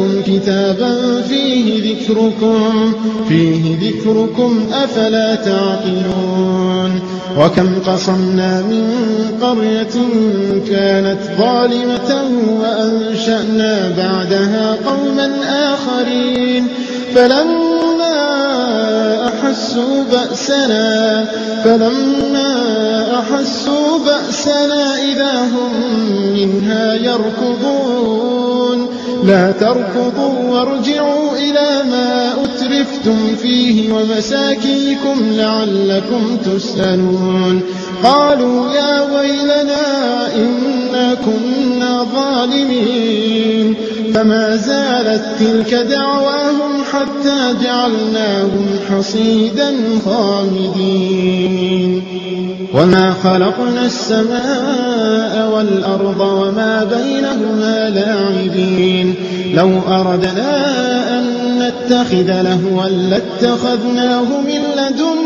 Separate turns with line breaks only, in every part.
إليكم كتابا فيه ذكركم فيه ذكركم أفلا تعقلون. وكم قصمنا من قرية كانت ظالمة وأنشأنا بعدها قوما آخرين. فلما أحسوا بأسنا فلما أحسوا بأسنا إذا هم منها يركضون. لا تركضوا وارجعوا إلى ما أترفتم فيه ومساكيكم لعلكم تسألون. قالوا يا ويلنا كنا ظالمين. فما زالت تلك دعواهم حتى جعلناهم حصيدا خامدين. وما خلقنا السماء والأرض وما بينهما لاعبين. لو أردنا أن نتخذ لهوا لاتخذناه من لدنا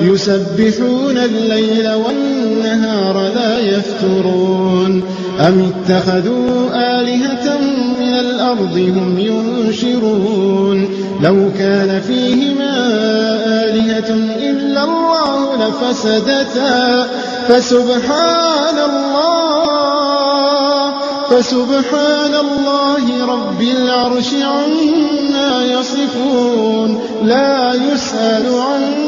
يسبحون الليل والنهار لا يفترون. أم اتخذوا آلهة من الأرض هم ينشرون؟ لو كان فيهما آلهة إلا الله لفسدتا. فسبحان الله فسبحان الله رب العرش عما يصفون. لا يسأل عما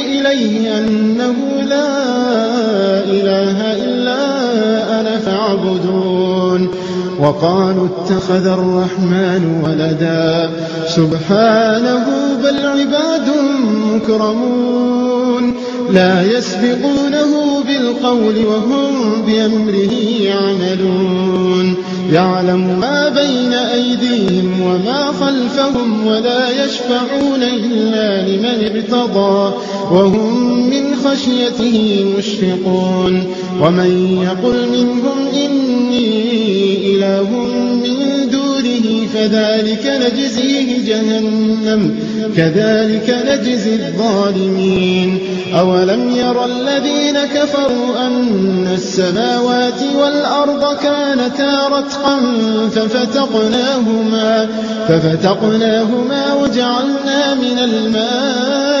إليه أنه لا إله إلا أنا فاعبدون. وقالوا اتخذ الرحمن ولدا. سبحانه بل عباد مكرمون. لا يسبقونه بالقول وهم بأمره يعملون. يعلم ما بين أيديهم وما خلفهم ولا يشفعون إلا لمن ارتضى. وهم من خشيته مشفقون. ومن يقل منهم إني إله من دونه فذلك نجزيه جهنم كذلك نجزي الظالمين. أولم ير الذين كفروا أن السماوات والأرض كانتا رتقا ففتقناهما ففتقناهما وجعلنا من الماء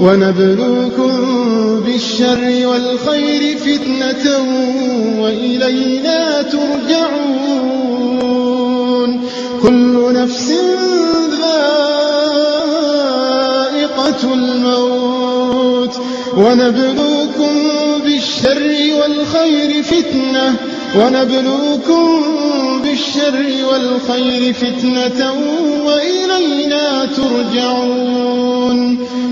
ونبلوكم بالشر والخير فتنة وإلينا ترجعون. كل نفس ذائقة الموت. ونبلوكم بالشر والخير فتنة. ونبلوكم بالشر والخير فتنة وإلينا ترجعون.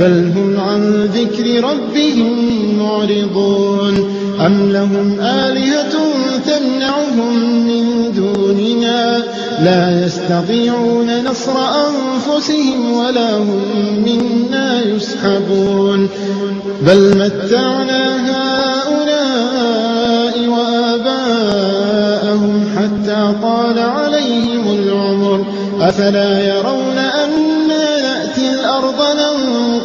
بل هم عن ذكر ربهم معرضون. أم لهم آلهة تمنعهم من دوننا؟ لا يستطيعون نصر أنفسهم ولا هم منا يسحبون. بل متعنا هؤلاء وآباءهم حتى طال عليهم العمر. أفلا يرون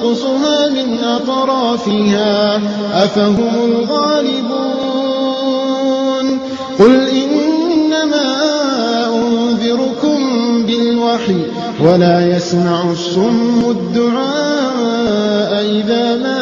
ننقصها من أطرافها. أفهم الغالبون. قل إنما أنذركم بالوحي ولا يسمع الصم الدعاء إذا ما